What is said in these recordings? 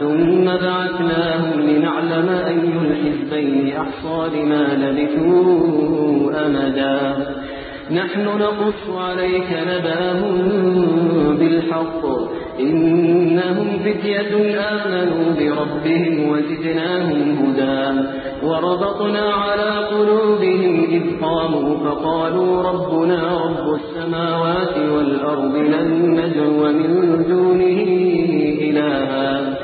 ثم بعثناهم لنعلم أي الحزبين أحصى لما لبثوا أمدا. نحن نقص عليك نباهم بالحق. إنهم فتية آمنوا بربهم وزدناهم هدى. وربطنا على قلوبهم إذ قاموا فقالوا ربنا رب السماوات والأرض لن ندعو من دونه إلها.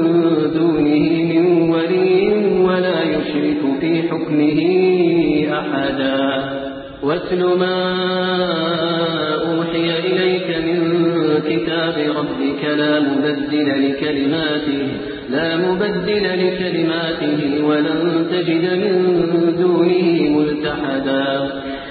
حكمه أحدا. واتل ما أوحي إليك من كتاب ربك لا مبدل لكلماته لا مبدل لكلماته ولن تجد من دونه ملتحدا.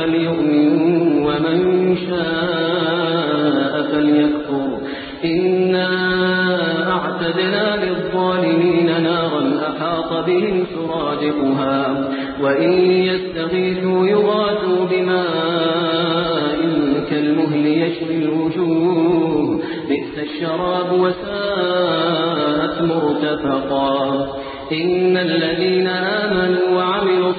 فليؤمن ومن شاء فليكفر. إنا أعتدنا للظالمين نارا أحاط بهم سرادقها وإن يستغيثوا يغاثوا بماء كالمهل يشوي الوجوه. بئس الشراب وساءت مرتفقا. إن الذين آمنوا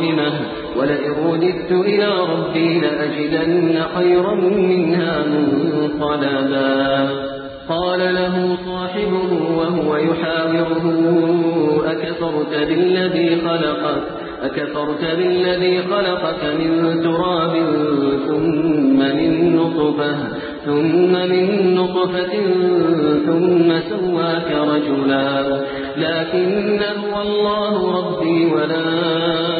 قائمة ولئن رددت إلى ربي لأجدن خيرا منها منقلبا. قال له صاحبه وهو يحاوره أكفرت بالذي خلقك؟ أكفرت بالذي خلقك من تراب ثم من نطفة ثم من نطفة ثم سواك رجلا. لكن هو الله ربي ولا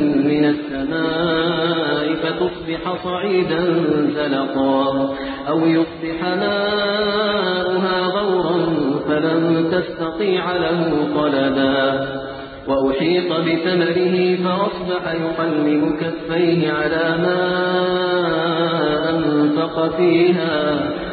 فتصبح صعيدا زلقا أو يصبح ماؤها غورا فلن تستطيع له طلبا وأحيط بثمره فأصبح يقلب كفيه على ما أنفق فيها.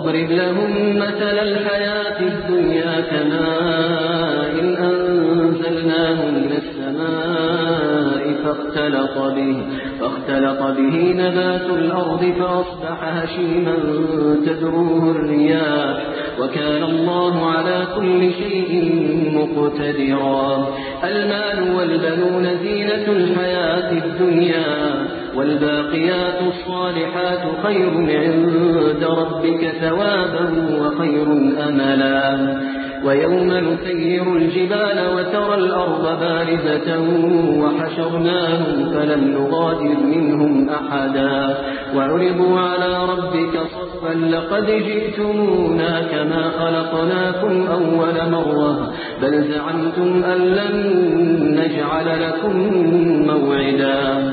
واضرب لهم مثل الحياة الدنيا كماء إن أنزلناه من السماء فاختلط به, فاختلط به نبات الأرض فأصبح هشيما تدروه الرياح. وكان الله على كل شيء مقتدرا. المال والبنون زينة الحياة الدنيا. والباقيات الصالحات خير عند ربك ثوابا وخير أملا. ويوم نسير الجبال وترى الأرض بارزة وحشرناهم فلم نغادر منهم أحدا. وعرضوا على ربك صفا لقد جئتمونا كما خلقناكم أول مرة بل زعمتم أن لن نجعل لكم موعدا.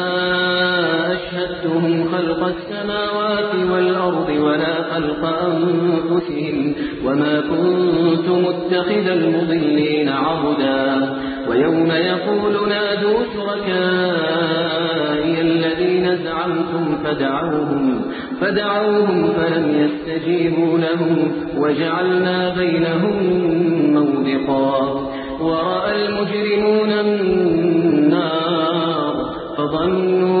أشهدتهم خلق السماوات والأرض ولا خلق أنفسهم وما كنت متخذ المضلين عبدا ويوم يقول نادوا شركائي الذين زعمتم فدعوهم فدعوهم فلم يستجيبوا لهم وجعلنا بينهم موبقا ورأى المجرمون النار فظنوا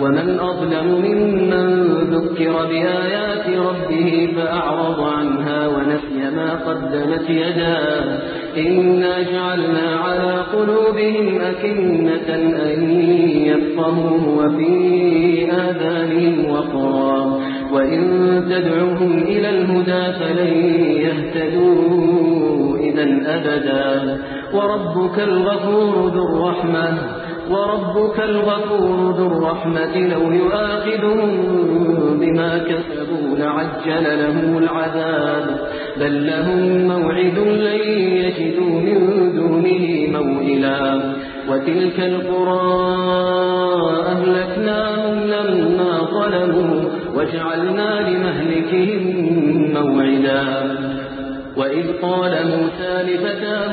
ومن أظلم ممن ذكر بآيات ربه فأعرض عنها ونسي ما قدمت يداه. إنا جعلنا على قلوبهم أكنة أن يفقهوا وفي آذانهم وقرا. وإن تدعوهم إلى الهدى فلن يهتدوا إذا أبدا. وربك الغفور ذو الرحمة. وربك الغفور ذو الرحمة لو يؤاخذهم بما كسبوا لعجل لهم العذاب. بل لهم موعد لن يجدوا من دونه موئلا. وتلك القرى أهلكناهم لما ظلموا وجعلنا لمهلكهم موعدا. وإذ قال موسى لفتاه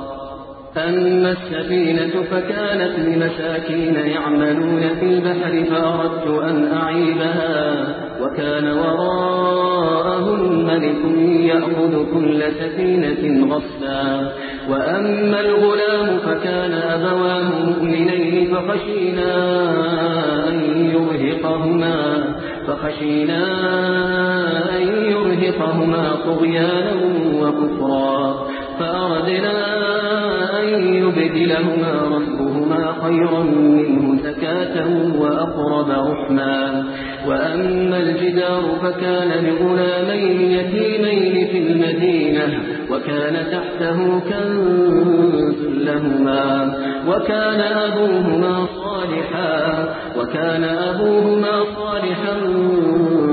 أما السفينة فكانت لمساكين يعملون في البحر فأردت أن أعيبها وكان وراءهم ملك يأخذ كل سفينة غصبا. وأما الغلام فكان أبواه مؤمنين فخشينا أن يرهقهما فخشينا أن يرهقهما طغيانا وكفرا. فأردنا أن يبدلهما ربهما خيرا منه زكاة وأقرب رحما. وأما الجدار فكان لغلامين يتيمين في المدينة وكان تحته كنز لهما. وكان أبوهما صالحا وكان أبوهما صالحا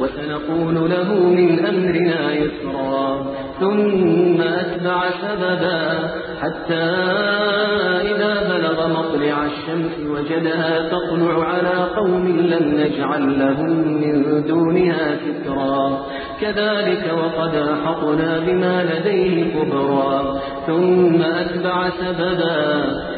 وسنقول له من أمرنا يسرا. ثم أتبع سببا حتى إذا بلغ مطلع الشمس وجدها تطلع على قوم لم نجعل لهم من دونها سترا. كذلك وقد أحطنا بما لديه كبرا. ثم أتبع سببا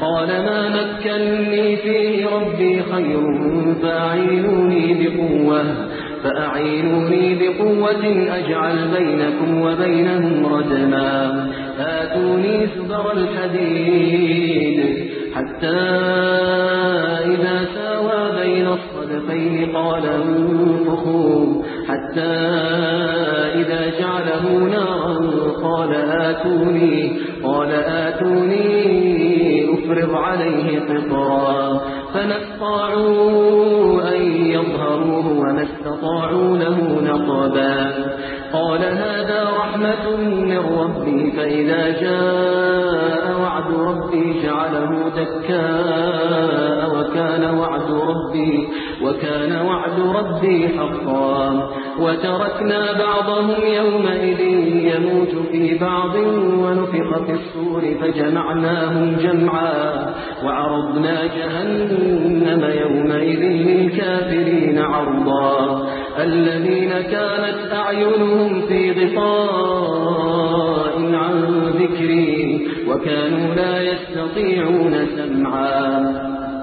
قال ما مكني فيه ربي خير فأعينوني بقوة فأعينوني بقوة أجعل بينكم وبينهم ردما. آتوني زبر الحديد حتى إذا ساوى بين الصدفين قال انفخوا حتى إذا جعله نارا قال آتوني. قال أفرغ عليه قطرا فما استطاعوا أن يظهروه وما استطاعوا له نقبا قال هذا رحمة من ربي فإذا جاء وعد ربي جعله دكاء وكان وعد ربي وكان وعد ربي حقا. وتركنا بعضهم يومئذ يموت في بعض ونفخ في الصور فجمعناهم جمعا. وعرضنا جهنم يومئذ للكافرين عرضا. الذين كانت أعينهم في غطاء عن ذكري وكانوا لا يستطيعون سمعا.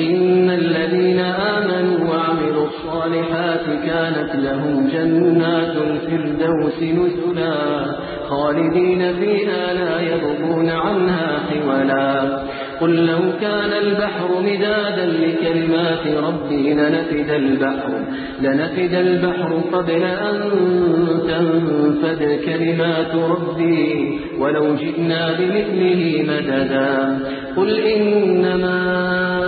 إن الذين آمنوا وعملوا الصالحات كانت لهم جنات الفردوس نزلا خالدين فيها لا يبغون عنها حولا قل لو كان البحر مدادا لكلمات ربي لنفد البحر لنفد البحر قبل أن تنفد كلمات ربي ولو جئنا بمثله مددا قل إنما